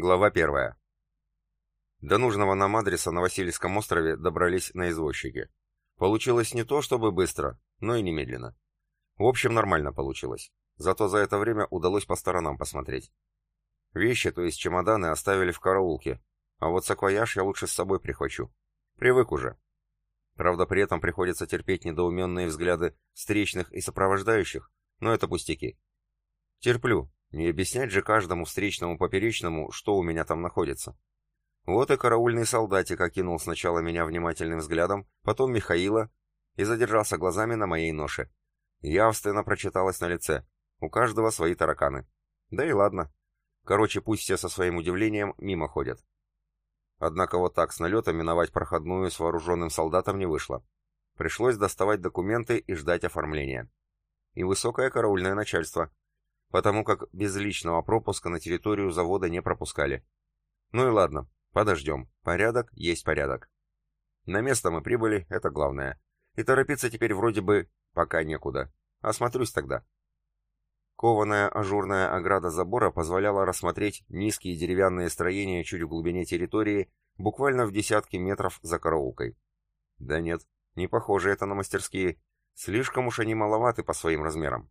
Глава первая. До нужного нам адреса на Васильевском острове добрались на извозчике. Получилось не то чтобы быстро, но и немедленно. В общем, нормально получилось. Зато за это время удалось по сторонам посмотреть. Вещи, то есть чемоданы, оставили в караулке, а вот саквояж я лучше с собой прихвачу. Привык уже. Правда, при этом приходится терпеть недоуменные взгляды встречных и сопровождающих, но это пустяки. Терплю, не объяснять же каждому встречному поперечному, что у меня там находится. Вот и караульный солдатик окинул сначала меня внимательным взглядом, потом Михаила и задержался глазами на моей ноше. Явственно прочиталось на лице. У каждого свои тараканы. Да и ладно. Короче, пусть все со своим удивлением мимо ходят. Однако вот так с налета миновать проходную с вооруженным солдатом не вышло. Пришлось доставать документы и ждать оформления. И высокое караульное начальство, потому как без личного пропуска на территорию завода не пропускали. Ну и ладно, подождем. Порядок есть порядок. На место мы прибыли, это главное. И торопиться теперь вроде бы пока некуда. Осмотрюсь тогда. Кованая ажурная ограда забора позволяла рассмотреть низкие деревянные строения чуть в глубине территории, буквально в десятки метров за караулкой. Да нет, не похоже это на мастерские. Слишком уж они маловаты по своим размерам.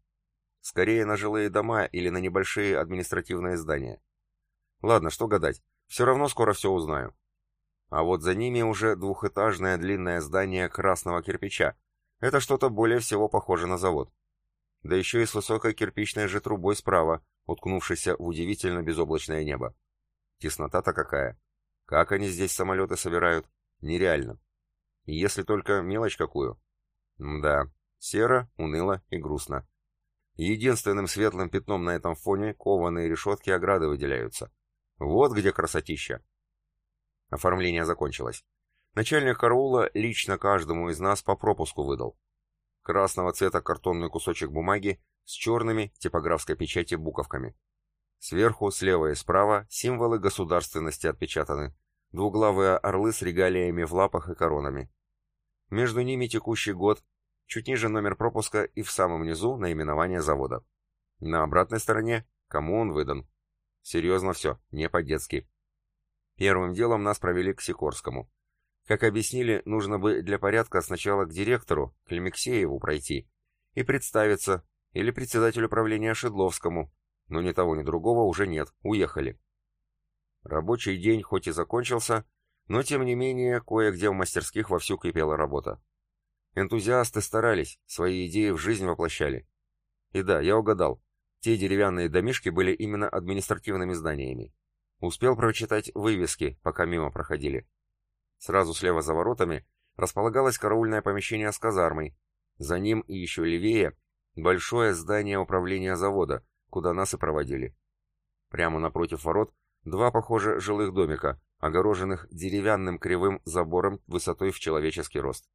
Скорее на жилые дома или на небольшие административные здания. Ладно, что гадать, все равно скоро все узнаю. А вот за ними уже двухэтажное длинное здание красного кирпича. Это что-то более всего похоже на завод да еще и с высокой кирпичной же трубой справа, уткнувшейся в удивительно безоблачное небо. Теснота-то какая! Как они здесь самолеты собирают? Нереально. Если только мелочь какую. Да, серо, уныло и грустно. Единственным светлым пятном на этом фоне кованые решетки ограды выделяются. Вот где красотища. Оформление закончилось. Начальник караула лично каждому из нас по пропуску выдал красного цвета картонный кусочек бумаги с черными типографской печати буковками. Сверху, слева и справа символы государственности отпечатаны. Двуглавые орлы с регалиями в лапах и коронами. Между ними текущий год, чуть ниже номер пропуска и в самом низу наименование завода. На обратной стороне, кому он выдан. Серьезно все, не по-детски. Первым делом нас провели к Сикорскому. Как объяснили, нужно бы для порядка сначала к директору, к Лемексееву пройти, и представиться, или председателю правления Шедловскому, но ни того, ни другого уже нет, уехали. Рабочий день хоть и закончился, но тем не менее кое-где в мастерских вовсю кипела работа. Энтузиасты старались, свои идеи в жизнь воплощали. И да, я угадал, те деревянные домишки были именно административными зданиями. Успел прочитать вывески, пока мимо проходили. Сразу слева за воротами располагалось караульное помещение с казармой. За ним и еще левее большое здание управления завода, куда нас и проводили. Прямо напротив ворот два, похоже, жилых домика, огороженных деревянным кривым забором высотой в человеческий рост.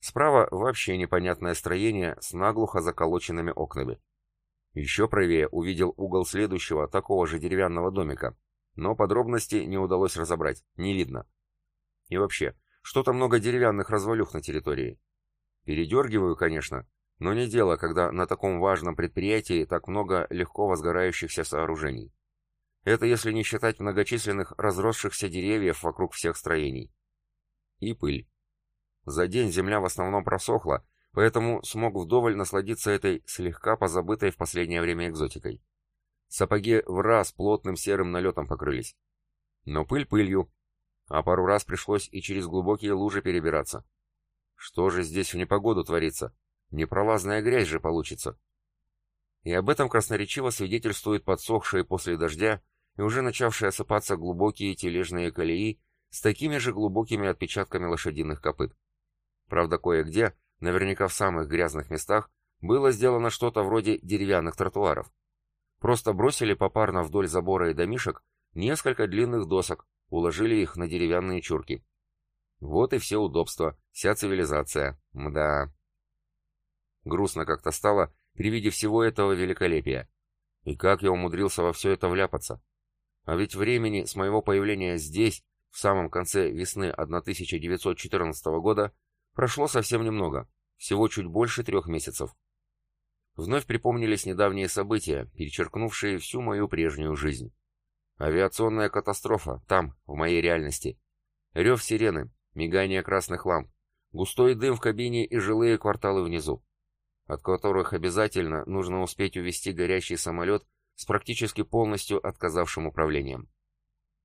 Справа вообще непонятное строение с наглухо заколоченными окнами. Еще правее увидел угол следующего, такого же деревянного домика, но подробности не удалось разобрать, не видно. И вообще, что-то много деревянных развалюх на территории. Передергиваю, конечно, но не дело, когда на таком важном предприятии так много легко возгорающихся сооружений. Это если не считать многочисленных разросшихся деревьев вокруг всех строений. И пыль. За день земля в основном просохла, поэтому смог вдоволь насладиться этой слегка позабытой в последнее время экзотикой. Сапоги в раз плотным серым налетом покрылись. Но пыль пылью, а пару раз пришлось и через глубокие лужи перебираться. Что же здесь в непогоду творится? Непролазная грязь же получится. И об этом красноречиво свидетельствуют подсохшие после дождя и уже начавшие осыпаться глубокие тележные колеи с такими же глубокими отпечатками лошадиных копыт. Правда, кое-где, наверняка в самых грязных местах, было сделано что-то вроде деревянных тротуаров. Просто бросили попарно вдоль забора и домишек несколько длинных досок, уложили их на деревянные чурки. Вот и все удобства, вся цивилизация. Мда. Грустно как-то стало при виде всего этого великолепия. И как я умудрился во все это вляпаться? А ведь времени с моего появления здесь, в самом конце весны 1914 года, прошло совсем немного, всего чуть больше трех месяцев. Вновь припомнились недавние события, перечеркнувшие всю мою прежнюю жизнь. Авиационная катастрофа, там, в моей реальности. Рев сирены, мигание красных ламп, густой дым в кабине и жилые кварталы внизу, от которых обязательно нужно успеть увести горящий самолет с практически полностью отказавшим управлением.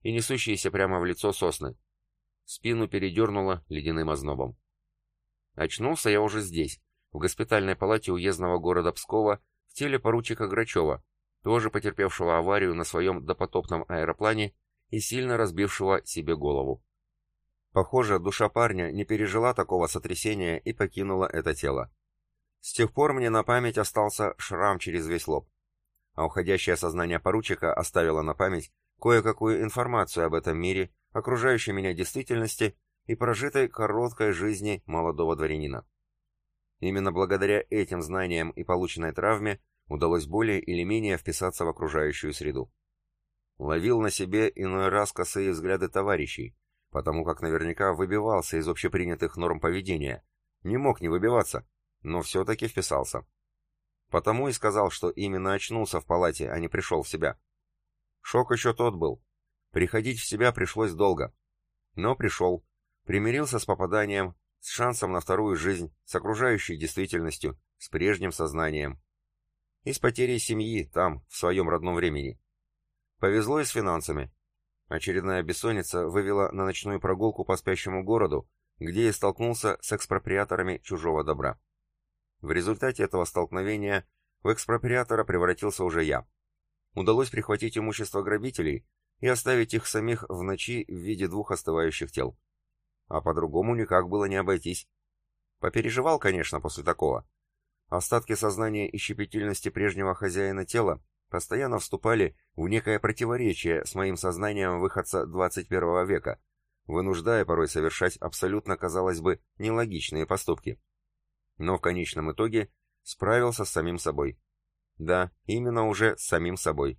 И несущиеся прямо в лицо сосны. Спину передернуло ледяным ознобом. Очнулся я уже здесь, в госпитальной палате уездного города Пскова, в теле поручика Грачева, тоже потерпевшего аварию на своем допотопном аэроплане и сильно разбившего себе голову. Похоже, душа парня не пережила такого сотрясения и покинула это тело. С тех пор мне на память остался шрам через весь лоб. А уходящее сознание поручика оставило на память кое-какую информацию об этом мире, окружающей меня действительности и прожитой короткой жизни молодого дворянина. Именно благодаря этим знаниям и полученной травме удалось более или менее вписаться в окружающую среду. Ловил на себе иной раз косые взгляды товарищей, потому как наверняка выбивался из общепринятых норм поведения. Не мог не выбиваться, но все-таки вписался. Потому и сказал, что именно очнулся в палате, а не пришел в себя. Шок еще тот был. Приходить в себя пришлось долго. Но пришел, примирился с попаданием, с шансом на вторую жизнь, с окружающей действительностью, с прежним сознанием, и с потерей семьи там, в своем родном времени. Повезло и с финансами. Очередная бессонница вывела на ночную прогулку по спящему городу, где я столкнулся с экспроприаторами чужого добра. В результате этого столкновения в экспроприатора превратился уже я. Удалось прихватить имущество грабителей и оставить их самих в ночи в виде двух остывающих тел. А по-другому никак было не обойтись. Попереживал, конечно, после такого, Остатки сознания и щепетильности прежнего хозяина тела постоянно вступали в некое противоречие с моим сознанием выходца 21 века, вынуждая порой совершать абсолютно, казалось бы, нелогичные поступки. Но в конечном итоге справился с самим собой. Да, именно уже с самим собой.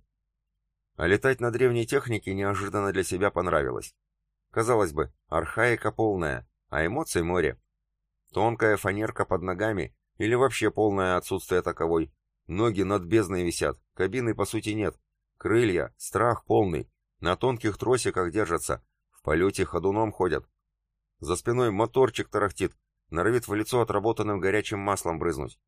А летать на древней технике неожиданно для себя понравилось. Казалось бы, архаика полная, а эмоций море. Тонкая фанерка под ногами или вообще полное отсутствие таковой. Ноги над бездной висят, кабины по сути нет. Крылья, страх полный, на тонких тросиках держатся, в полете ходуном ходят. За спиной моторчик тарахтит, норовит в лицо отработанным горячим маслом брызнуть.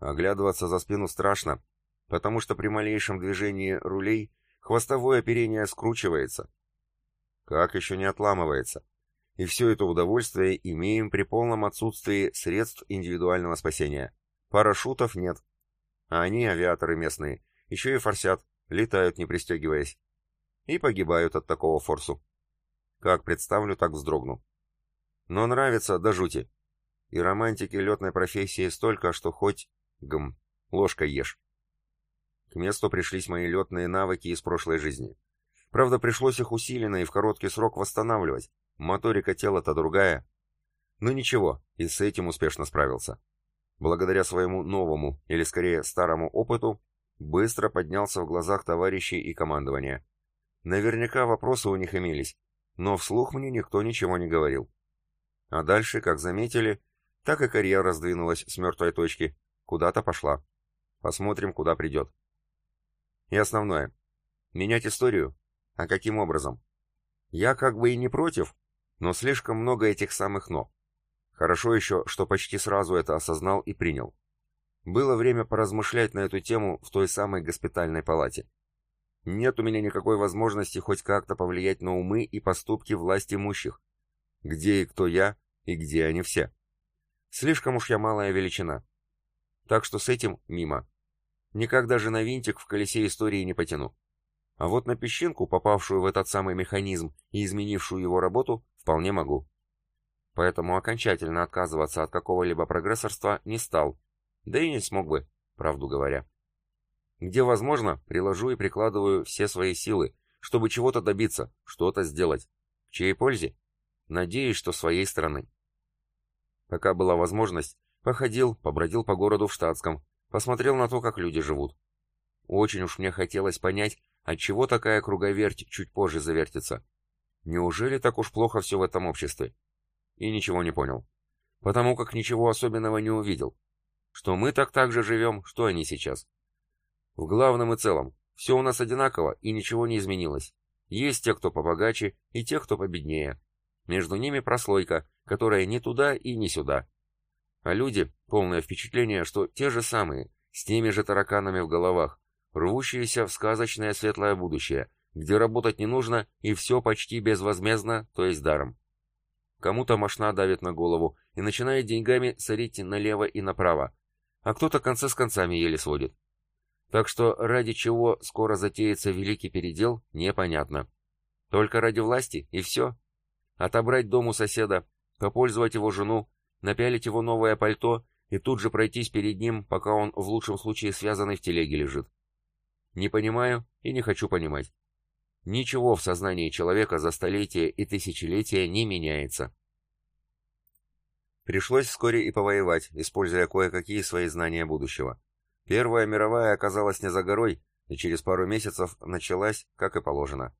Оглядываться за спину страшно, потому что при малейшем движении рулей хвостовое оперение скручивается. Как еще не отламывается? И все это удовольствие имеем при полном отсутствии средств индивидуального спасения. Парашютов нет. А они, авиаторы местные, еще и форсят, летают не пристегиваясь. И погибают от такого форсу. Как представлю, так вздрогну. Но нравится до жути. И романтики летной профессии столько, что хоть, гм, ложкой ешь. К месту пришлись мои летные навыки из прошлой жизни. Правда, пришлось их усиленно и в короткий срок восстанавливать, Моторика тела-то другая. Но ничего, и с этим успешно справился. Благодаря своему новому, или скорее старому опыту, быстро поднялся в глазах товарищей и командования. Наверняка вопросы у них имелись, но вслух мне никто ничего не говорил. А дальше, как заметили, так и карьера сдвинулась с мертвой точки, куда-то пошла. Посмотрим, куда придет. И основное. Менять историю? А каким образом? Я как бы и не против, но слишком много этих самых «но». Хорошо еще, что почти сразу это осознал и принял. Было время поразмышлять на эту тему в той самой госпитальной палате. Нет у меня никакой возможности хоть как-то повлиять на умы и поступки власть имущих. Где и кто я, и где они все. Слишком уж я малая величина. Так что с этим мимо. Никак даже на винтик в колесе истории не потяну. А вот на песчинку, попавшую в этот самый механизм и изменившую его работу, вполне могу. Поэтому окончательно отказываться от какого-либо прогрессорства не стал, да и не смог бы, правду говоря. Где возможно, приложу и прикладываю все свои силы, чтобы чего-то добиться, что-то сделать. В чьей пользе? Надеюсь, что своей стороны. Пока была возможность, походил, побродил по городу в штатском, посмотрел на то, как люди живут. Очень уж мне хотелось понять, Отчего такая круговерть чуть позже завертится? Неужели так уж плохо все в этом обществе? И ничего не понял. Потому как ничего особенного не увидел. Что мы так так же живем, что они сейчас. В главном и целом, Все у нас одинаково, и ничего не изменилось. Есть те, кто побогаче, и те, кто победнее. Между ними прослойка, которая ни туда и ни сюда. А люди, полное впечатление, что те же самые, с теми же тараканами в головах, рвущиеся в сказочное светлое будущее, где работать не нужно и все почти безвозмездно, то есть даром. Кому-то мошна давит на голову и начинает деньгами сорить налево и направо, а кто-то концы с концами еле сводит. Так что ради чего скоро затеется великий передел, непонятно. Только ради власти и все. Отобрать дом у соседа, попользовать его жену, напялить его новое пальто и тут же пройтись перед ним, пока он в лучшем случае связанный в телеге лежит. Не понимаю и не хочу понимать. Ничего в сознании человека за столетия и тысячелетия не меняется. Пришлось вскоре и повоевать, используя кое-какие свои знания будущего. Первая мировая оказалась не за горой, и через пару месяцев началась, как и положено.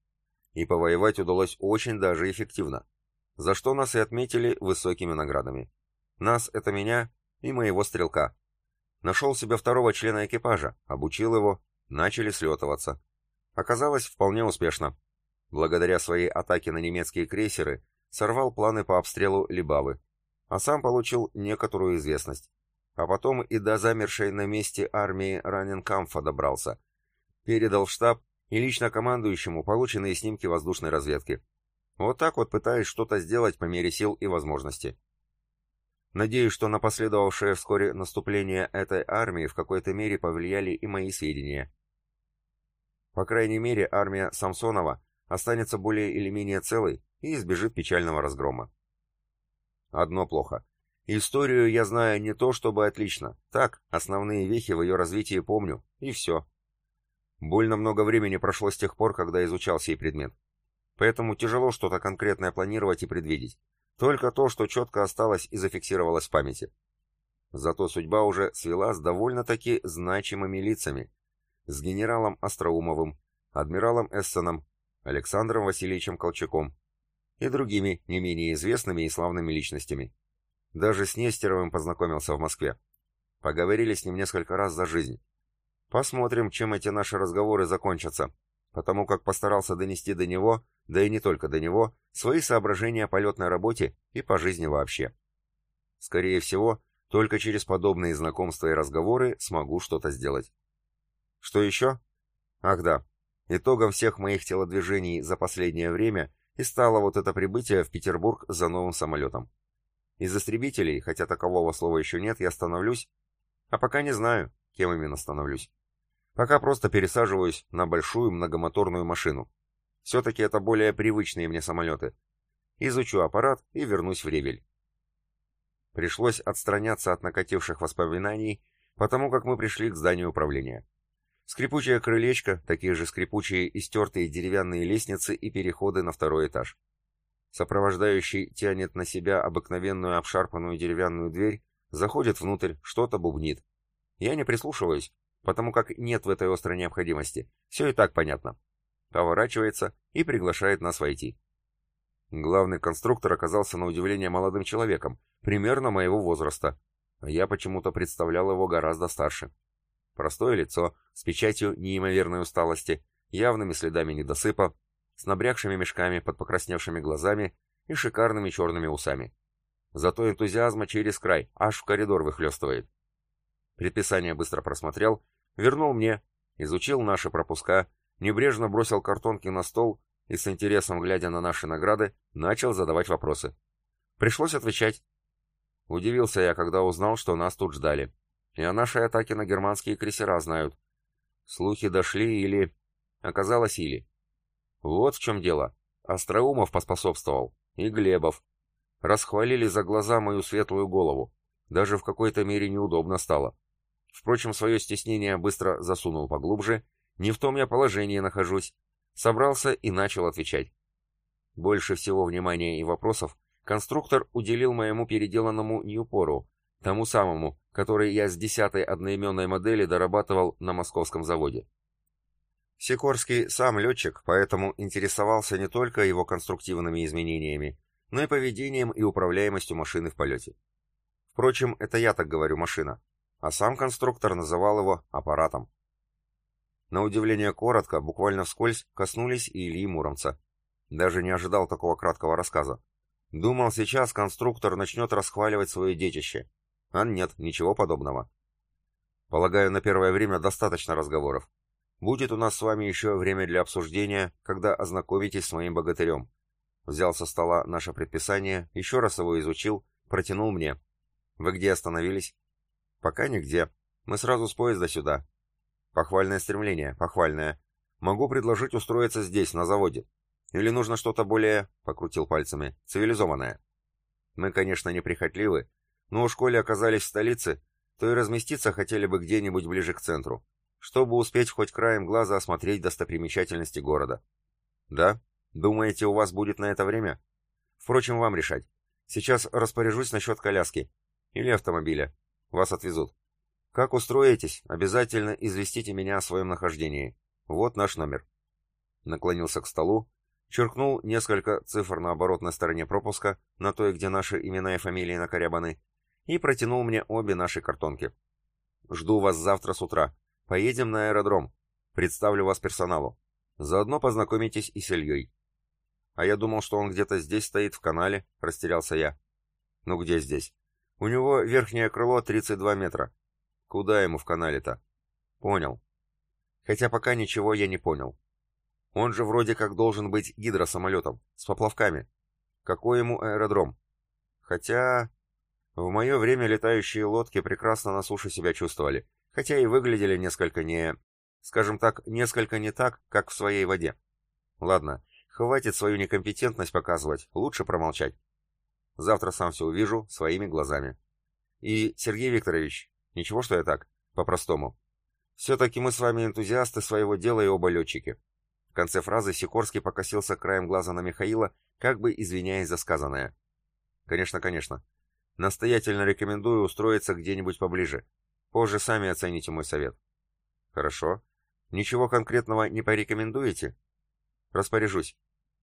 И повоевать удалось очень даже эффективно, за что нас и отметили высокими наградами. Нас — это меня и моего стрелка. Нашел себе второго члена экипажа, обучил его, начали слетываться. Оказалось, вполне успешно. Благодаря своей атаке на немецкие крейсеры сорвал планы по обстрелу Либавы, а сам получил некоторую известность. А потом и до замершей на месте армии Раненкамфа добрался. Передал в штаб и лично командующему полученные снимки воздушной разведки. Вот так вот пытаюсь что-то сделать по мере сил и возможности. Надеюсь, что на последовавшее вскоре наступление этой армии в какой-то мере повлияли и мои сведения. По крайней мере, армия Самсонова останется более или менее целой и избежит печального разгрома. Одно плохо. Историю я знаю не то чтобы отлично. Так, основные вехи в ее развитии помню, и все. Больно много времени прошло с тех пор, когда изучал сей предмет. Поэтому тяжело что-то конкретное планировать и предвидеть. Только то, что четко осталось и зафиксировалось в памяти. Зато судьба уже свела с довольно-таки значимыми лицами, с генералом Остроумовым, адмиралом Эссеном, Александром Васильевичем Колчаком и другими не менее известными и славными личностями. Даже с Нестеровым познакомился в Москве. Поговорили с ним несколько раз за жизнь. Посмотрим, чем эти наши разговоры закончатся, потому как постарался донести до него, да и не только до него, свои соображения о полетной работе и по жизни вообще. Скорее всего, только через подобные знакомства и разговоры смогу что-то сделать. Что еще? Ах да, итогом всех моих телодвижений за последнее время и стало вот это прибытие в Петербург за новым самолетом. Из истребителей, хотя такового слова еще нет, я становлюсь, а пока не знаю, кем именно становлюсь. Пока просто пересаживаюсь на большую многомоторную машину. Все-таки это более привычные мне самолеты. Изучу аппарат и вернусь в Ревель. Пришлось отстраняться от накативших воспоминаний, потому как мы пришли к зданию управления. Скрипучее крылечко, такие же скрипучие и стертые деревянные лестницы и переходы на второй этаж. Сопровождающий тянет на себя обыкновенную обшарпанную деревянную дверь, заходит внутрь, что-то бубнит. Я не прислушиваюсь, потому как нет в этой острой необходимости. Все и так понятно. Поворачивается и приглашает нас войти. Главный конструктор оказался на удивление молодым человеком, примерно моего возраста, я почему-то представлял его гораздо старше. Простое лицо, с печатью неимоверной усталости, явными следами недосыпа, с набрякшими мешками под покрасневшими глазами и шикарными черными усами. Зато энтузиазма через край, аж в коридор выхлестывает. Предписание быстро просмотрел, вернул мне, изучил наши пропуска, небрежно бросил картонки на стол и с интересом, глядя на наши награды, начал задавать вопросы. Пришлось отвечать. Удивился я, когда узнал, что нас тут ждали. И о нашей атаке на германские крейсера знают. Слухи дошли или... Оказалось, или. Вот в чем дело. Остроумов поспособствовал. И Глебов. Расхвалили за глаза мою светлую голову. Даже в какой-то мере неудобно стало. Впрочем, свое стеснение быстро засунул поглубже. Не в том я положении нахожусь. Собрался и начал отвечать. Больше всего внимания и вопросов конструктор уделил моему переделанному Ньюпору, тому самому, который я с десятой одноименной модели дорабатывал на московском заводе. Сикорский сам летчик, поэтому интересовался не только его конструктивными изменениями, но и поведением и управляемостью машины в полете. Впрочем, это я так говорю машина, а сам конструктор называл его аппаратом. На удивление коротко, буквально вскользь, коснулись и Ильи Муромца. Даже не ожидал такого краткого рассказа. Думал, сейчас конструктор начнет расхваливать свое детище. А нет, ничего подобного. Полагаю, на первое время достаточно разговоров. Будет у нас с вами еще время для обсуждения, когда ознакомитесь с моим богатырем. Взял со стола наше предписание, еще раз его изучил, протянул мне. Вы где остановились? Пока нигде. Мы сразу с поезда сюда. Похвальное стремление, похвальное. Могу предложить устроиться здесь, на заводе. Или нужно что-то более, покрутил пальцами, цивилизованное. Мы, конечно, неприхотливы, но у школе оказались в столице, то и разместиться хотели бы где-нибудь ближе к центру, чтобы успеть хоть краем глаза осмотреть достопримечательности города. Да? Думаете, у вас будет на это время? Впрочем, вам решать. Сейчас распоряжусь насчет коляски. Или автомобиля. Вас отвезут. Как устроитесь, обязательно известите меня о своем нахождении. Вот наш номер. Наклонился к столу, черкнул несколько цифр на оборотной стороне пропуска, на той, где наши имена и фамилии накорябаны, и протянул мне обе наши картонки. «Жду вас завтра с утра. Поедем на аэродром. Представлю вас персоналу. Заодно познакомитесь и с Ильей». «А я думал, что он где-то здесь стоит, в канале», — растерялся я. «Ну где здесь?» «У него верхнее крыло 32 метра. Куда ему в канале-то?» «Понял». Хотя пока ничего я не понял. Он же вроде как должен быть гидросамолетом, с поплавками. Какой ему аэродром? Хотя... В мое время летающие лодки прекрасно на суше себя чувствовали, хотя и выглядели несколько не... Скажем так, несколько не так, как в своей воде. Ладно, хватит свою некомпетентность показывать, лучше промолчать. Завтра сам все увижу своими глазами. И, Сергей Викторович, ничего, что я так, по-простому. Все-таки мы с вами энтузиасты своего дела и оба летчики конце фразы Сикорский покосился краем глаза на Михаила, как бы извиняясь за сказанное. «Конечно, конечно. Настоятельно рекомендую устроиться где-нибудь поближе. Позже сами оцените мой совет». «Хорошо. Ничего конкретного не порекомендуете?» «Распоряжусь.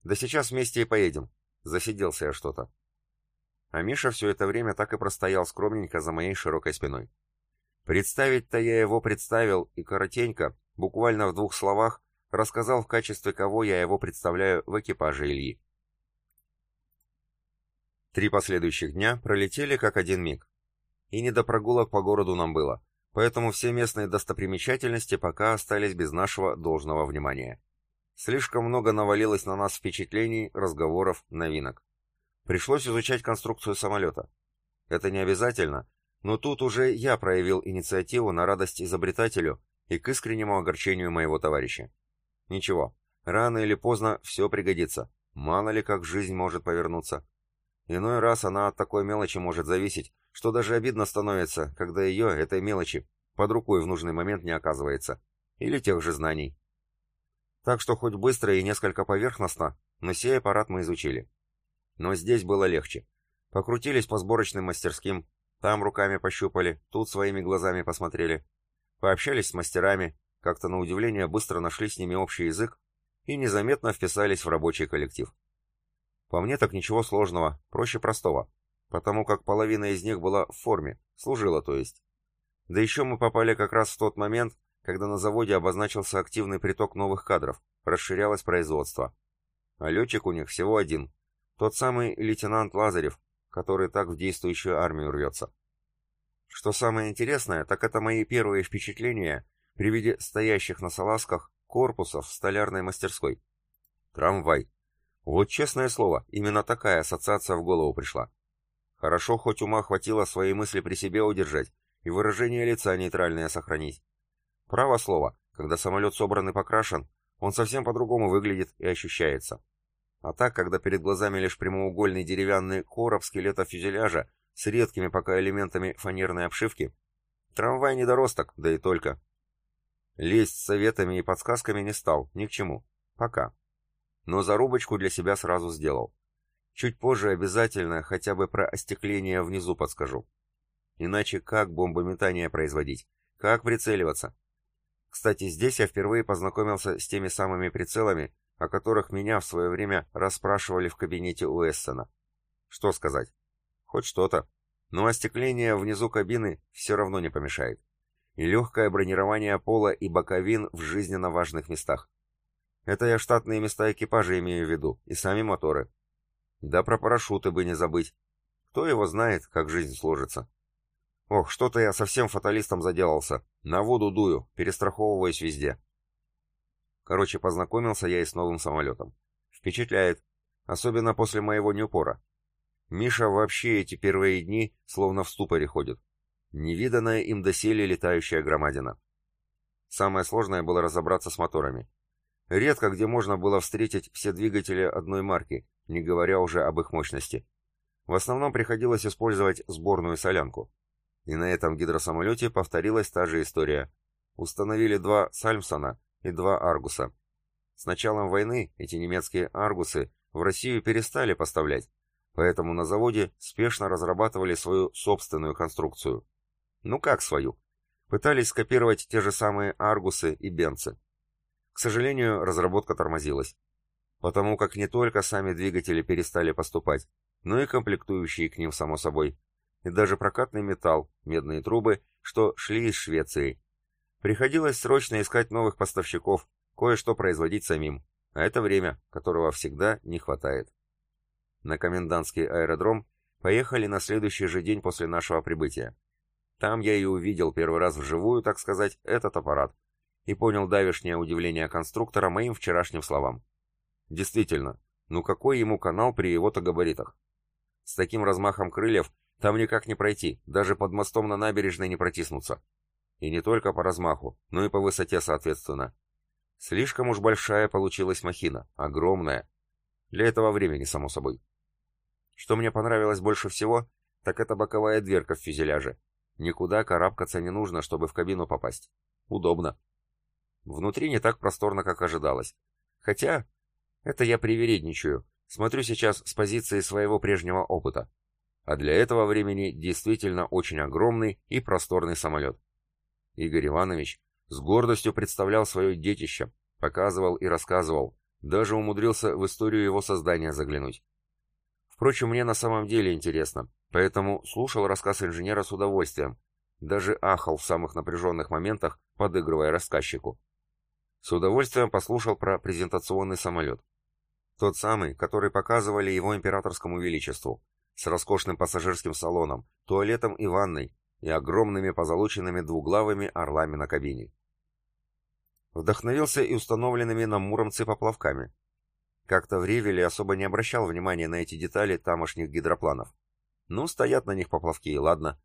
Да сейчас вместе и поедем. Засиделся я что-то». А Миша все это время так и простоял скромненько за моей широкой спиной. Представить-то я его представил, и коротенько, буквально в двух словах, рассказал в качестве кого я его представляю в экипаже Ильи. Три последующих дня пролетели как один миг. И не до прогулок по городу нам было, поэтому все местные достопримечательности пока остались без нашего должного внимания. Слишком много навалилось на нас впечатлений, разговоров, новинок. Пришлось изучать конструкцию самолета. Это не обязательно, но тут уже я проявил инициативу на радость изобретателю и к искреннему огорчению моего товарища. Ничего, рано или поздно все пригодится. Мало ли как жизнь может повернуться. Иной раз она от такой мелочи может зависеть, что даже обидно становится, когда ее, этой мелочи, под рукой в нужный момент не оказывается. Или тех же знаний. Так что хоть быстро и несколько поверхностно, но сей аппарат мы изучили. Но здесь было легче. Покрутились по сборочным мастерским, там руками пощупали, тут своими глазами посмотрели. Пообщались с мастерами, как-то на удивление быстро нашли с ними общий язык и незаметно вписались в рабочий коллектив. По мне так ничего сложного, проще простого, потому как половина из них была в форме, служила то есть. Да еще мы попали как раз в тот момент, когда на заводе обозначился активный приток новых кадров, расширялось производство. А летчик у них всего один, тот самый лейтенант Лазарев, который так в действующую армию рвется. Что самое интересное, так это мои первые впечатления при виде стоящих на салазках корпусов в столярной мастерской. Трамвай. Вот честное слово, именно такая ассоциация в голову пришла. Хорошо, хоть ума хватило свои мысли при себе удержать и выражение лица нейтральное сохранить. Право слово, когда самолет собран и покрашен, он совсем по-другому выглядит и ощущается. А так, когда перед глазами лишь прямоугольный деревянный короб скелета фюзеляжа с редкими пока элементами фанерной обшивки, трамвай недоросток, да и только. Лезть советами и подсказками не стал, ни к чему. Пока. Но зарубочку для себя сразу сделал. Чуть позже обязательно хотя бы про остекление внизу подскажу. Иначе как бомбометание производить? Как прицеливаться? Кстати, здесь я впервые познакомился с теми самыми прицелами, о которых меня в свое время расспрашивали в кабинете у Эссена. Что сказать? Хоть что-то. Но остекление внизу кабины все равно не помешает. и легкое бронирование пола и боковин в жизненно важных местах. Это я штатные места экипажа имею в виду, и сами моторы. Да про парашюты бы не забыть. Кто его знает, как жизнь сложится. Ох, что-то я совсем фаталистом заделался. На воду дую, перестраховываюсь везде. Короче, познакомился я и с новым самолетом. Впечатляет. Особенно после моего Ньюпора. Миша вообще эти первые дни словно в ступоре ходит. Невиданная им доселе летающая громадина. Самое сложное было разобраться с моторами. Редко где можно было встретить все двигатели одной марки, не говоря уже об их мощности. В основном приходилось использовать сборную солянку. И на этом гидросамолете повторилась та же история. Установили два Сальмсона и два Аргуса. С началом войны эти немецкие Аргусы в Россию перестали поставлять, поэтому на заводе спешно разрабатывали свою собственную конструкцию. Ну как свою? Пытались скопировать те же самые Аргусы и Бенцы. К сожалению, разработка тормозилась. Потому как не только сами двигатели перестали поступать, но и комплектующие к ним, само собой. И даже прокатный металл, медные трубы, что шли из Швеции. Приходилось срочно искать новых поставщиков, кое-что производить самим. А это время, которого всегда не хватает. На комендантский аэродром поехали на следующий же день после нашего прибытия. Там я и увидел первый раз вживую, так сказать, этот аппарат, и понял давешнее удивление конструктора моим вчерашним словам. Действительно, ну какой ему канал при его-то габаритах? С таким размахом крыльев там никак не пройти, даже под мостом на набережной не протиснуться. И не только по размаху, но и по высоте соответственно. Слишком уж большая получилась махина, огромная. Для этого времени, само собой. Что мне понравилось больше всего, так это боковая дверка в фюзеляже. Никуда карабкаться не нужно, чтобы в кабину попасть. Удобно. Внутри не так просторно, как ожидалось. Хотя, это я привередничаю. Смотрю сейчас с позиции своего прежнего опыта. А для этого времени действительно очень огромный и просторный самолет. Игорь Иванович с гордостью представлял свое детище, показывал и рассказывал, даже умудрился в историю его создания заглянуть. Впрочем, мне на самом деле интересно, поэтому слушал рассказ инженера с удовольствием, даже ахал в самых напряженных моментах, подыгрывая рассказчику. С удовольствием послушал про презентационный самолет. Тот самый, который показывали его императорскому величеству, с роскошным пассажирским салоном, туалетом и ванной, и огромными позолоченными двуглавыми орлами на кабине. Вдохновился и установленными на Муромце поплавками. Как-то в Ревеле особо не обращал внимания на эти детали тамошних гидропланов. Ну, стоят на них поплавки, и ладно.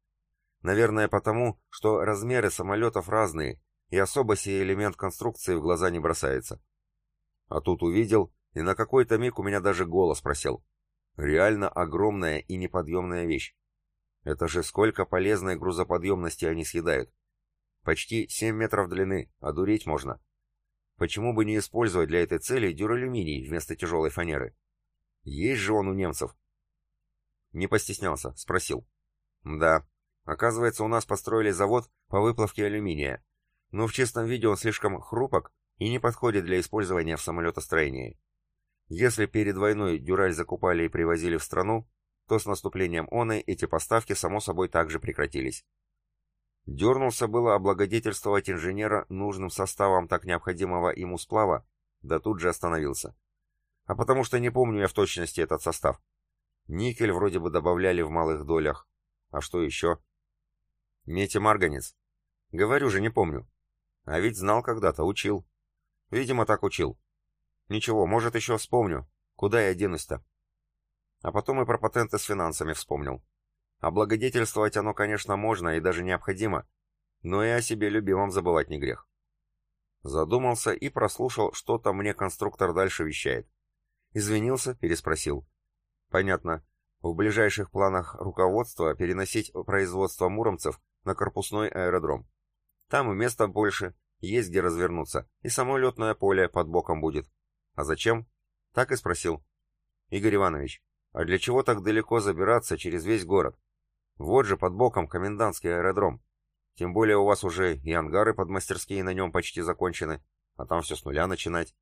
Наверное, потому, что размеры самолетов разные, и особо сей элемент конструкции в глаза не бросается. А тут увидел, и на какой-то миг у меня даже голос просел. Реально огромная и неподъемная вещь. Это же сколько полезной грузоподъемности они съедают. Почти 7 метров длины, а дуреть можно. Почему бы не использовать для этой цели дюралюминий вместо тяжелой фанеры? Есть же он у немцев. Не постеснялся, спросил. Да, оказывается, у нас построили завод по выплавке алюминия, но в чистом виде он слишком хрупок и не подходит для использования в самолетостроении. Если перед войной дюраль закупали и привозили в страну, то с наступлением оны эти поставки само собой также прекратились. Дернулся было облагодетельствовать инженера нужным составом так необходимого ему сплава, да тут же остановился. А потому что не помню я в точности этот состав. Никель вроде бы добавляли в малых долях. А что еще? Метимарганец. Говорю же, не помню. А ведь знал когда-то, учил. Видимо, так учил. Ничего, может, еще вспомню. Куда я денусь-то? А потом и про патенты с финансами вспомнил. Облагодетельствовать оно, конечно, можно и даже необходимо, но и о себе любимом забывать не грех. Задумался и прослушал, что там мне конструктор дальше вещает. Извинился, переспросил. Понятно. В ближайших планах руководства переносить производство муромцев на корпусной аэродром. Там и места больше, есть где развернуться, и само летное поле под боком будет. А зачем? Так и спросил. Игорь Иванович, а для чего так далеко забираться через весь город? Вот же под боком комендантский аэродром. Тем более у вас уже и ангары под мастерские на нем почти закончены, а там все с нуля начинать.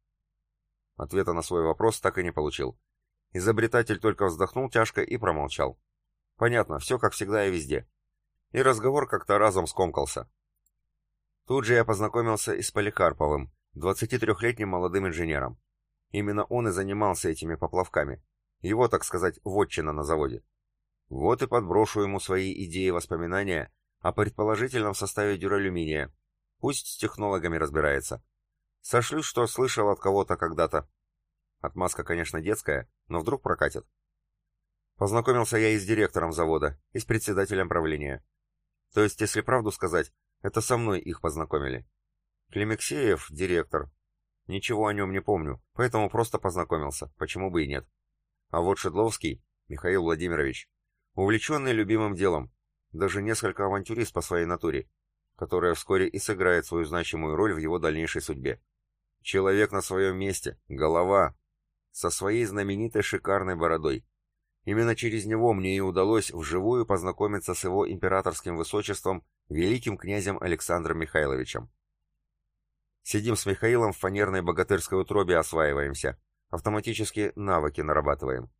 Ответа на свой вопрос так и не получил. Изобретатель только вздохнул тяжко и промолчал. Понятно, все как всегда и везде. И разговор как-то разом скомкался. Тут же я познакомился и с Поликарповым, 23-летним молодым инженером. Именно он и занимался этими поплавками. Его, так сказать, вотчина на заводе. Вот и подброшу ему свои идеи и воспоминания о предположительном составе дюралюминия. Пусть с технологами разбирается. Сошлю, что слышал от кого-то когда-то. Отмазка, конечно, детская, но вдруг прокатит. Познакомился я и с директором завода, и с председателем правления. То есть, если правду сказать, это со мной их познакомили. Клемексеев — директор. Ничего о нем не помню, поэтому просто познакомился, почему бы и нет. А вот Шедловский, Михаил Владимирович, увлеченный любимым делом, даже несколько авантюрист по своей натуре, которая вскоре и сыграет свою значимую роль в его дальнейшей судьбе. Человек на своем месте, голова, со своей знаменитой шикарной бородой. Именно через него мне и удалось вживую познакомиться с его императорским высочеством, великим князем Александром Михайловичем. Сидим с Михаилом в фанерной богатырской утробе осваиваемся, автоматически навыки нарабатываем.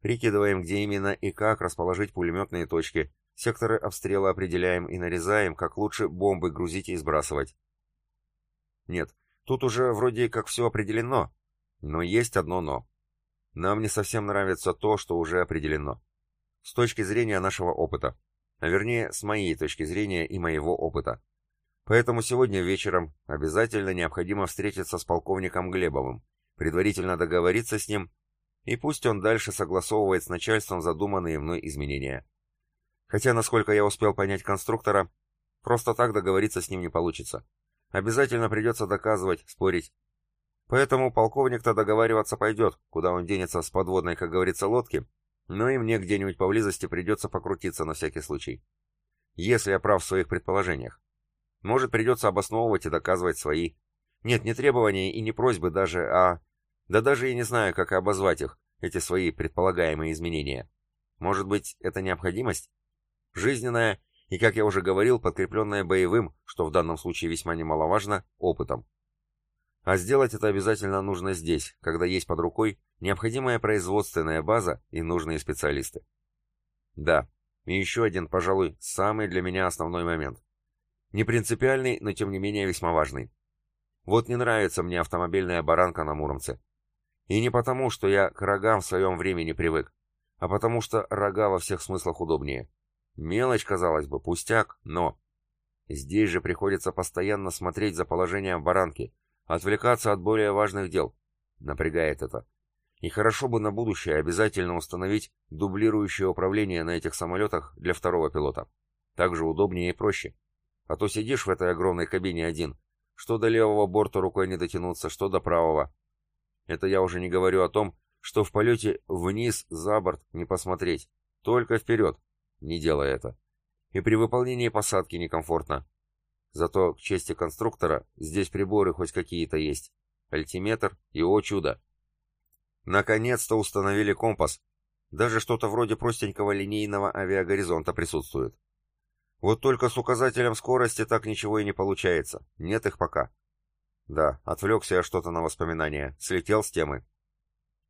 Прикидываем, где именно и как расположить пулеметные точки, секторы обстрела определяем и нарезаем, как лучше бомбы грузить и сбрасывать. Нет, тут уже вроде как все определено, но есть одно «но». Нам не совсем нравится то, что уже определено. С точки зрения нашего опыта. А вернее, с моей точки зрения и моего опыта. Поэтому сегодня вечером обязательно необходимо встретиться с полковником Глебовым, предварительно договориться с ним, и пусть он дальше согласовывает с начальством задуманные мной изменения. Хотя, насколько я успел понять конструктора, просто так договориться с ним не получится. Обязательно придется доказывать, спорить. Поэтому полковник-то договариваться пойдет, куда он денется с подводной, как говорится, лодки, но и мне где-нибудь поблизости придется покрутиться на всякий случай. Если я прав в своих предположениях. Может, придется обосновывать и доказывать свои. Нет, не требования и не просьбы даже, а... Да даже и не знаю, как обозвать их, эти свои предполагаемые изменения. Может быть, это необходимость? Жизненная и, как я уже говорил, подкрепленная боевым, что в данном случае весьма немаловажно, опытом. А сделать это обязательно нужно здесь, когда есть под рукой необходимая производственная база и нужные специалисты. Да, и еще один, пожалуй, самый для меня основной момент. Не принципиальный, но тем не менее весьма важный. Вот не нравится мне автомобильная баранка на Муромце. И не потому, что я к рогам в своем времени привык, а потому что рога во всех смыслах удобнее. Мелочь, казалось бы, пустяк, но... Здесь же приходится постоянно смотреть за положением баранки, отвлекаться от более важных дел. Напрягает это. И хорошо бы на будущее обязательно установить дублирующее управление на этих самолетах для второго пилота. Так же удобнее и проще. А то сидишь в этой огромной кабине один. Что до левого борта рукой не дотянуться, что до правого. Это я уже не говорю о том, что в полете вниз за борт не посмотреть. Только вперед. Не делай это. И при выполнении посадки некомфортно. Зато, к чести конструктора, здесь приборы хоть какие-то есть. Альтиметр и, о чудо! Наконец-то установили компас. Даже что-то вроде простенького линейного авиагоризонта присутствует. Вот только с указателем скорости так ничего и не получается. Нет их пока. Да, отвлекся я что-то на воспоминания. Слетел с темы.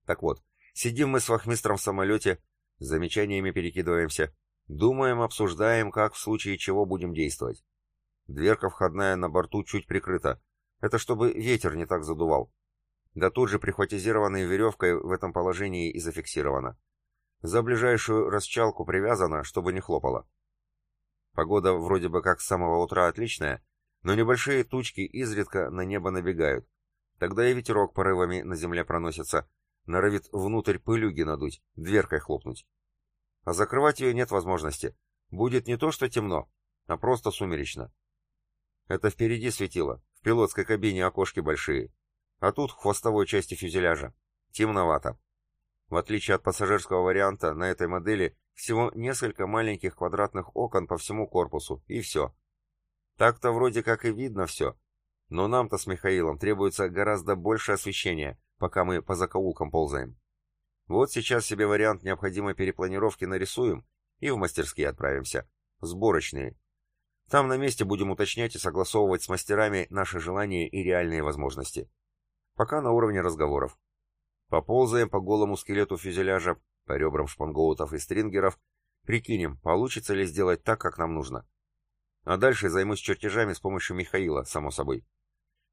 Так вот, сидим мы с вахмистром в самолете, замечаниями перекидываемся. Думаем, обсуждаем, как в случае чего будем действовать. Дверка входная на борту чуть прикрыта. Это чтобы ветер не так задувал. Да тут же прихватизированной веревкой в этом положении и зафиксировано. За ближайшую расчалку привязано, чтобы не хлопало. Погода вроде бы как с самого утра отличная, но небольшие тучки изредка на небо набегают. Тогда и ветерок порывами на земле проносится, норовит внутрь пылюги надуть, дверкой хлопнуть. А закрывать ее нет возможности. Будет не то что темно, а просто сумеречно. Это впереди светило, в пилотской кабине окошки большие. А тут хвостовой части фюзеляжа. Темновато. В отличие от пассажирского варианта, на этой модели всего несколько маленьких квадратных окон по всему корпусу, и все. Так-то вроде как и видно все. Но нам-то с Михаилом требуется гораздо больше освещения, пока мы по закоулкам ползаем. Вот сейчас себе вариант необходимой перепланировки нарисуем и в мастерские отправимся. Сборочные. Там на месте будем уточнять и согласовывать с мастерами наши желания и реальные возможности. Пока на уровне разговоров. Поползаем по голому скелету фюзеляжа, по ребрам шпангоутов и стрингеров, прикинем, получится ли сделать так, как нам нужно. А дальше займусь чертежами с помощью Михаила, само собой.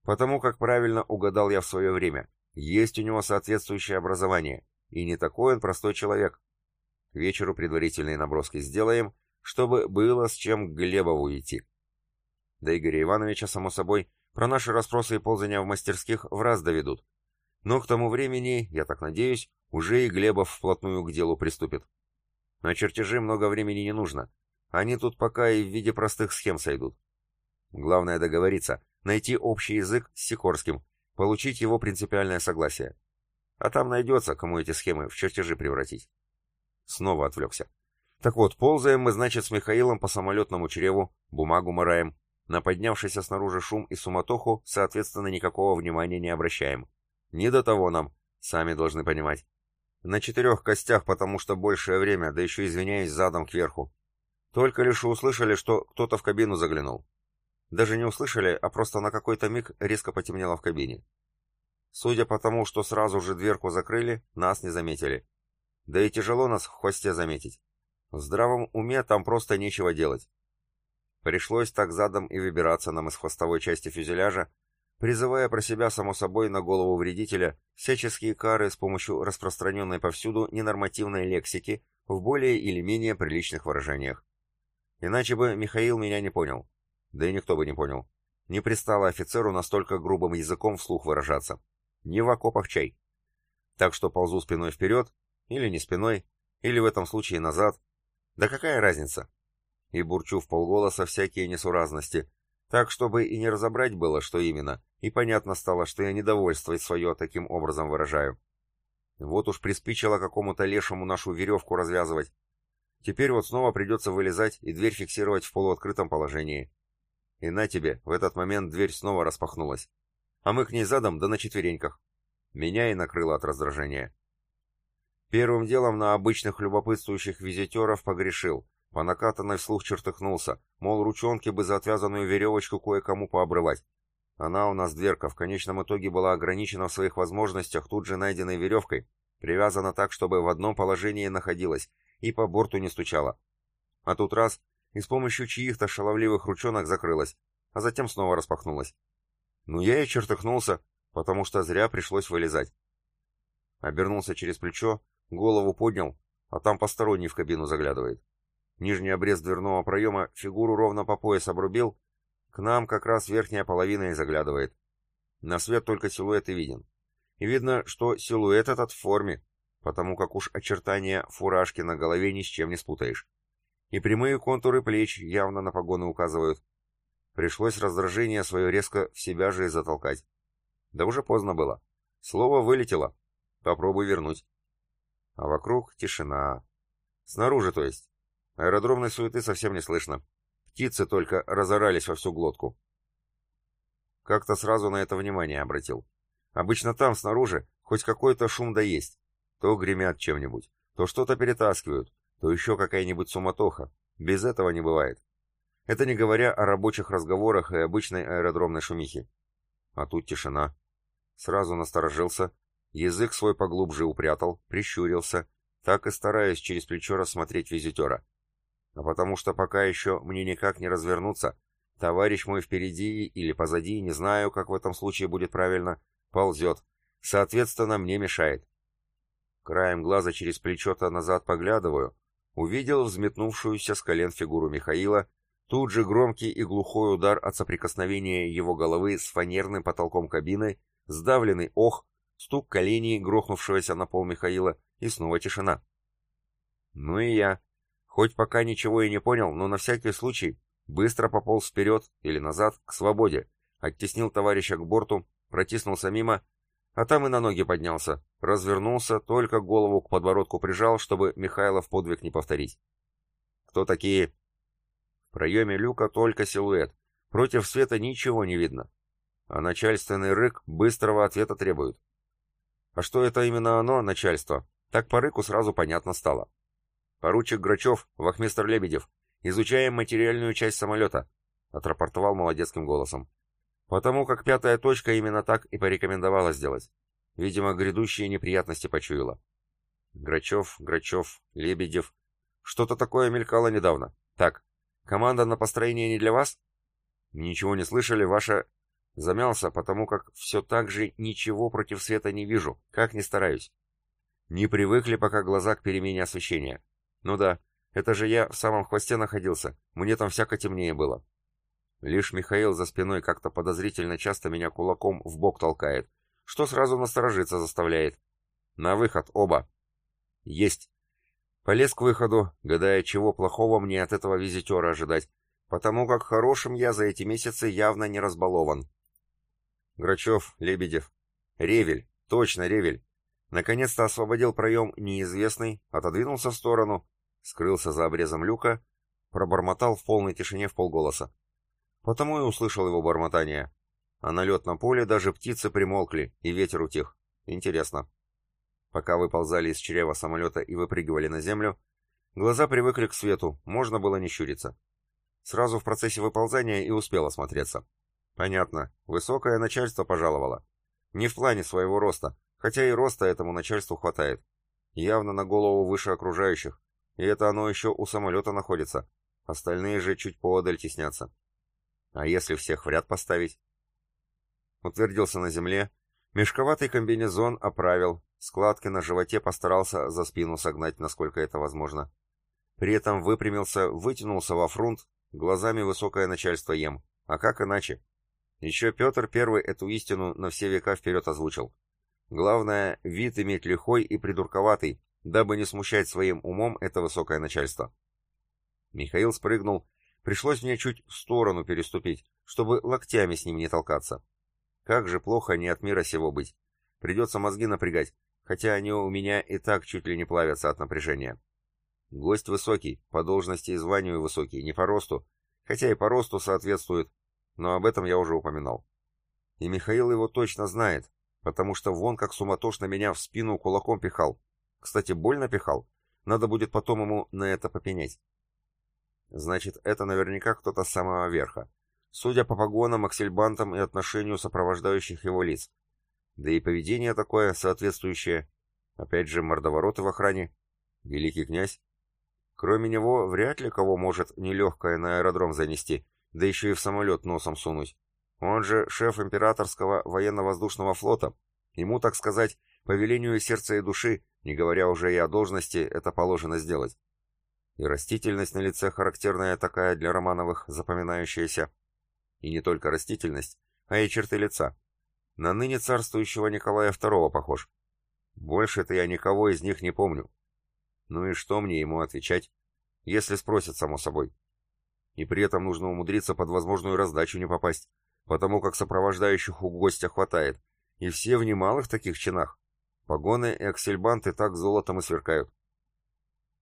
Потому как правильно угадал я в свое время. Есть у него соответствующее образование. И не такой он простой человек. К вечеру предварительные наброски сделаем, чтобы было с чем к Глебову идти. До Игоря Ивановича, само собой, про наши расспросы и ползания в мастерских в раз доведут. Но к тому времени, я так надеюсь, уже и Глебов вплотную к делу приступит. На чертежи много времени не нужно. Они тут пока и в виде простых схем сойдут. Главное договориться, найти общий язык с Сикорским, получить его принципиальное согласие. А там найдется, кому эти схемы в чертежи превратить. Снова отвлекся. Так вот, ползаем мы, значит, с Михаилом по самолетному чреву, бумагу мораем. На поднявшийся снаружи шум и суматоху, соответственно, никакого внимания не обращаем. Не до того нам, сами должны понимать. На четырех костях, потому что большее время, да еще извиняюсь задом кверху. Только лишь услышали, что кто-то в кабину заглянул. Даже не услышали, а просто на какой-то миг резко потемнело в кабине. Судя по тому, что сразу же дверку закрыли, нас не заметили. Да и тяжело нас в хвосте заметить. В здравом уме там просто нечего делать. Пришлось так задом и выбираться нам из хвостовой части фюзеляжа, призывая про себя, само собой, на голову вредителя всяческие кары с помощью распространенной повсюду ненормативной лексики в более или менее приличных выражениях. Иначе бы Михаил меня не понял. Да и никто бы не понял. Не пристало офицеру настолько грубым языком вслух выражаться. Не в окопах чай. Так что ползу спиной вперед, или не спиной, или в этом случае назад. Да какая разница? И бурчу в полголоса всякие несуразности, так, чтобы и не разобрать было, что именно, и понятно стало, что я недовольство свое таким образом выражаю. Вот уж приспичило какому-то лешему нашу веревку развязывать. Теперь вот снова придется вылезать и дверь фиксировать в полуоткрытом положении. И на тебе, в этот момент дверь снова распахнулась. А мы к ней задом, да на четвереньках. Меня и накрыло от раздражения. Первым делом на обычных любопытствующих визитеров погрешил, по накатанной вслух чертыхнулся, мол, ручонки бы за отвязанную веревочку кое-кому пообрывать. Она у нас дверка в конечном итоге была ограничена в своих возможностях тут же найденной веревкой, привязана так, чтобы в одном положении находилась, и по борту не стучала. А тут раз, и с помощью чьих-то шаловливых ручонок закрылась, а затем снова распахнулась. Ну я и чертыхнулся, потому что зря пришлось вылезать. Обернулся через плечо, голову поднял, а там посторонний в кабину заглядывает. Нижний обрез дверного проема фигуру ровно по пояс обрубил, к нам как раз верхняя половина и заглядывает. На свет только силуэт и виден. И видно, что силуэт этот в форме, потому как уж очертания фуражки на голове ни с чем не спутаешь. И прямые контуры плеч явно на погоны указывают. Пришлось раздражение свое резко в себя же и затолкать. Да уже поздно было. Слово вылетело. Попробуй вернуть. А вокруг тишина. Снаружи, то есть. Аэродромной суеты совсем не слышно. Птицы только разорались во всю глотку. Как-то сразу на это внимание обратил. Обычно там, снаружи, хоть какой-то шум да есть. То гремят чем-нибудь, то что-то перетаскивают, то еще какая-нибудь суматоха. Без этого не бывает. Это не говоря о рабочих разговорах и обычной аэродромной шумихе. А тут тишина. Сразу насторожился, язык свой поглубже упрятал, прищурился, так и стараясь через плечо рассмотреть визитера а потому что пока еще мне никак не развернуться, товарищ мой впереди или позади, не знаю, как в этом случае будет правильно, ползет, соответственно, мне мешает. Краем глаза через плечо-то назад поглядываю, увидел взметнувшуюся с колен фигуру Михаила, тут же громкий и глухой удар от соприкосновения его головы с фанерным потолком кабины, сдавленный ох, стук коленей грохнувшегося на пол Михаила и снова тишина. Ну и я, Хоть пока ничего и не понял, но на всякий случай быстро пополз вперед или назад к свободе, оттеснил товарища к борту, протиснулся мимо, а там и на ноги поднялся, развернулся, только голову к подбородку прижал, чтобы Михайлов подвиг не повторить. «Кто такие?» В проеме люка только силуэт, против света ничего не видно, а начальственный рык быстрого ответа требует. А что это именно оно, начальство, так по рыку сразу понятно стало. «Поручик Грачев, вахмистр Лебедев, изучаем материальную часть самолета», — отрапортовал молодецким голосом. «Потому как пятая точка именно так и порекомендовала сделать. Видимо, грядущие неприятности почуяла». Грачев, Грачев, Лебедев. Что-то такое мелькало недавно. Так, Команда на построение не для вас? Ничего не слышали, ваша... Замялся, потому как все так же ничего против света не вижу, как ни стараюсь. Не привыкли пока глаза к перемене освещения. Ну да, это же я в самом хвосте находился, мне там всяко темнее было. Лишь Михаил за спиной как-то подозрительно часто меня кулаком в бок толкает, что сразу насторожиться заставляет. На выход, оба. Есть. Полез к выходу, гадая, чего плохого мне от этого визитера ожидать, потому как хорошим я за эти месяцы явно не разбалован. Грачев, Лебедев. Ревель, точно Ревель. Наконец-то освободил проем неизвестный, отодвинулся в сторону, скрылся за обрезом люка, пробормотал в полной тишине в полголоса. Потому и услышал его бормотание. А на летном поле даже птицы примолкли, и ветер утих. Интересно. Пока выползали из чрева самолета и выпрыгивали на землю, глаза привыкли к свету, можно было не щуриться. Сразу в процессе выползания и успел осмотреться. Понятно, высокое начальство пожаловало. Не в плане своего роста, хотя и роста этому начальству хватает. Явно на голову выше окружающих, и это оно еще у самолета находится. Остальные же чуть поодаль теснятся. А если всех в ряд поставить? Утвердился на земле, мешковатый комбинезон оправил, складки на животе постарался за спину согнать, насколько это возможно. При этом выпрямился, вытянулся во фронт, глазами высокое начальство ем. А как иначе? Еще Петр Первый эту истину на все века вперед озвучил. Главное, вид иметь лихой и придурковатый, дабы не смущать своим умом это высокое начальство. Михаил спрыгнул, пришлось мне чуть в сторону переступить, чтобы локтями с ним не толкаться. Как же плохо не от мира сего быть. Придется мозги напрягать, хотя они у меня и так чуть ли не плавятся от напряжения. Гость высокий, по должности и званию высокий, не по росту, хотя и по росту соответствует, но об этом я уже упоминал. И Михаил его точно знает, потому что вон как суматошно меня в спину кулаком пихал. Кстати, больно пихал. Надо будет потом ему на это попенять. Значит, это наверняка кто-то с самого верха. Судя по погонам, аксельбантам и отношению сопровождающих его лиц. Да и поведение такое соответствующее. Опять же, мордовороты в охране. Великий князь. Кроме него, вряд ли кого может нелегкое на аэродром занести, да еще и в самолет носом сунуть. Он же шеф императорского военно-воздушного флота. Ему, так сказать, по велению сердца и души, не говоря уже и о должности, это положено сделать. И растительность на лице характерная такая для Романовых, запоминающаяся. И не только растительность, а и черты лица. На ныне царствующего Николая II похож. Больше-то я никого из них не помню. Ну и что мне ему отвечать, если спросят, само собой? И при этом нужно умудриться под возможную раздачу не попасть, потому как сопровождающих у гостя хватает, и все в немалых таких чинах. Погоны и аксельбанты так золотом и сверкают.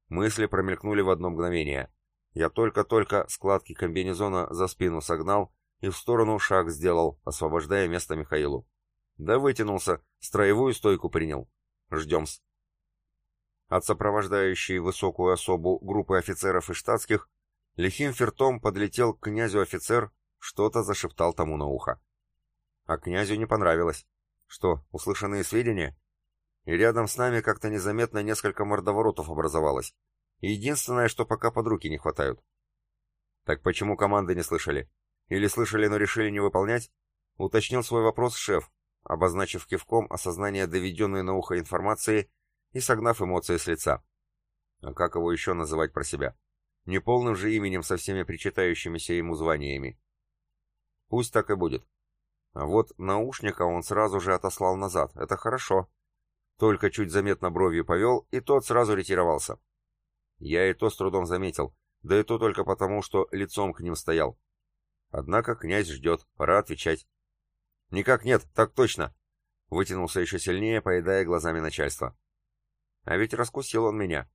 Мысли промелькнули в одно мгновение. Я только-только складки комбинезона за спину согнал и в сторону шаг сделал, освобождая место Михаилу. Да вытянулся, строевую стойку принял. Ждем-с. От сопровождающей высокую особу группы офицеров и штатских лихим фертом подлетел к князю офицер, что-то зашептал тому на ухо. А князю не понравилось. Что, услышанные сведения? И рядом с нами как-то незаметно несколько мордоворотов образовалось. Единственное, что пока под руки не хватают. Так почему команды не слышали? Или слышали, но решили не выполнять? Уточнил свой вопрос шеф, обозначив кивком осознание доведенной на ухо информации и согнав эмоции с лица. А как его еще называть про себя? Неполным же именем со всеми причитающимися ему званиями. Пусть так и будет. А вот наушника он сразу же отослал назад. Это хорошо. Только чуть заметно бровью повел, и тот сразу ретировался. Я и то с трудом заметил, да и то только потому, что лицом к ним стоял. Однако князь ждет, пора отвечать. «Никак нет, так точно!» Вытянулся еще сильнее, поедая глазами начальства. А ведь раскусил он меня.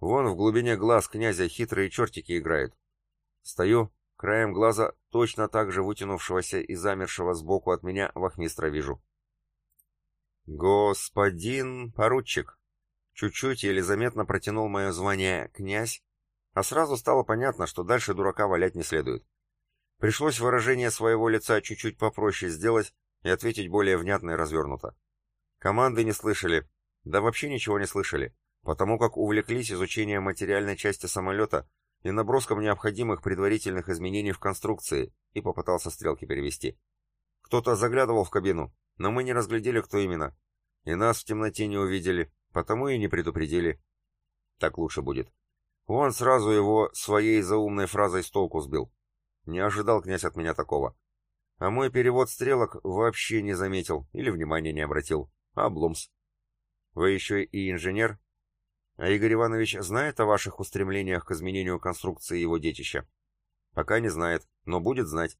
Вон в глубине глаз князя хитрые чертики играют. Стою, краем глаза точно так же вытянувшегося и замершего сбоку от меня вахмистра вижу. «Господин поручик!» Чуть-чуть еле заметно протянул мое звание «князь», а сразу стало понятно, что дальше дурака валять не следует. Пришлось выражение своего лица чуть-чуть попроще сделать и ответить более внятно и развернуто. Команды не слышали, да вообще ничего не слышали, потому как увлеклись изучением материальной части самолета и наброском необходимых предварительных изменений в конструкции, и попытался стрелки перевести. Кто-то заглядывал в кабину, но мы не разглядели, кто именно. И нас в темноте не увидели, потому и не предупредили. Так лучше будет. Он сразу его своей заумной фразой с толку сбил. Не ожидал князь от меня такого. А мой перевод стрелок вообще не заметил или внимания не обратил. Обломс. Вы еще и инженер? А Игорь Иванович знает о ваших устремлениях к изменению конструкции его детища? Пока не знает, но будет знать.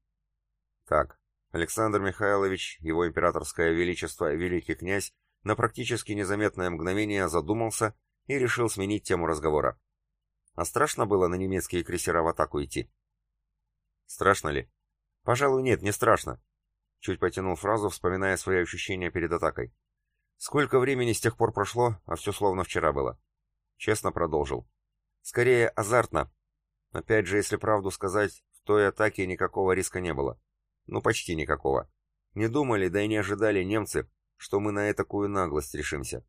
Так, Александр Михайлович, его императорское величество, великий князь, на практически незаметное мгновение задумался и решил сменить тему разговора. А страшно было на немецкие крейсера в атаку идти? Страшно ли? Пожалуй, нет, не страшно. Чуть потянул фразу, вспоминая свои ощущения перед атакой. Сколько времени с тех пор прошло, а все словно вчера было. Честно продолжил. Скорее, азартно. Опять же, если правду сказать, в той атаке никакого риска не было. Ну, почти никакого. Не думали, да и не ожидали немцы, что мы на такую наглость решимся.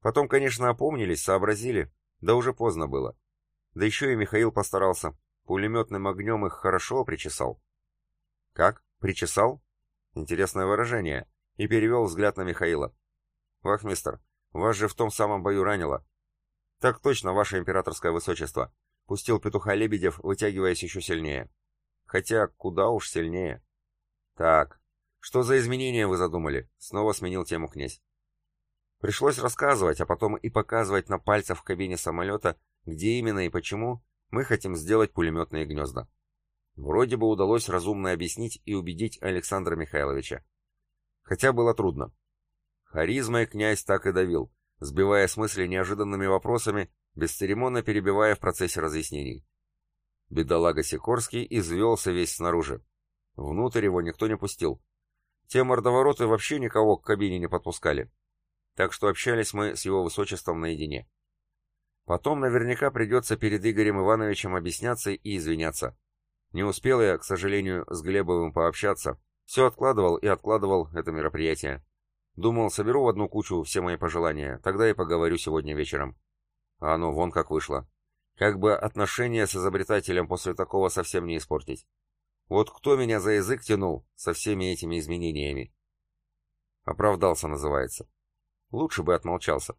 Потом, конечно, опомнились, сообразили, да уже поздно было. Да еще и Михаил постарался. Пулеметным огнем их хорошо причесал. Как? Причесал? Интересное выражение. И перевел взгляд на Михаила. Вахмистер, вас же в том самом бою ранило. Так точно, ваше императорское высочество. Пустил петуха Лебедев, вытягиваясь еще сильнее. Хотя, куда уж сильнее. Так, что за изменения вы задумали? Снова сменил тему князь. Пришлось рассказывать, а потом и показывать на пальцах в кабине самолета, где именно и почему мы хотим сделать пулеметные гнезда. Вроде бы удалось разумно объяснить и убедить Александра Михайловича. Хотя было трудно. Харизмой князь так и давил, сбивая с мысли неожиданными вопросами, бесцеремонно перебивая в процессе разъяснений. Бедолага Сикорский извелся весь снаружи. Внутрь его никто не пустил. Те мордовороты вообще никого к кабине не подпускали. Так что общались мы с его высочеством наедине. Потом наверняка придется перед Игорем Ивановичем объясняться и извиняться. Не успел я, к сожалению, с Глебовым пообщаться. Все откладывал и откладывал это мероприятие. Думал, соберу в одну кучу все мои пожелания, тогда и поговорю сегодня вечером. А оно вон как вышло. Как бы отношения с изобретателем после такого совсем не испортить. Вот кто меня за язык тянул со всеми этими изменениями? Оправдался, называется. Лучше бы отмолчался.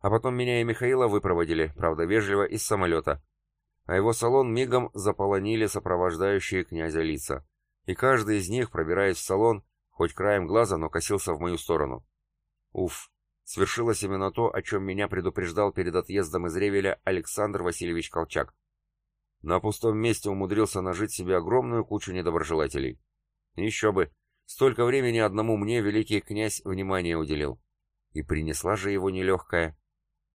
А потом меня и Михаила выпроводили, правда вежливо, из самолета. А его салон мигом заполонили сопровождающие князя лица. И каждый из них, пробираясь в салон, хоть краем глаза, но косился в мою сторону. Уф, свершилось именно то, о чем меня предупреждал перед отъездом из Ревеля Александр Васильевич Колчак. На пустом месте умудрился нажить себе огромную кучу недоброжелателей. Еще бы, столько времени одному мне великий князь внимание уделил. И принесла же его нелегкая.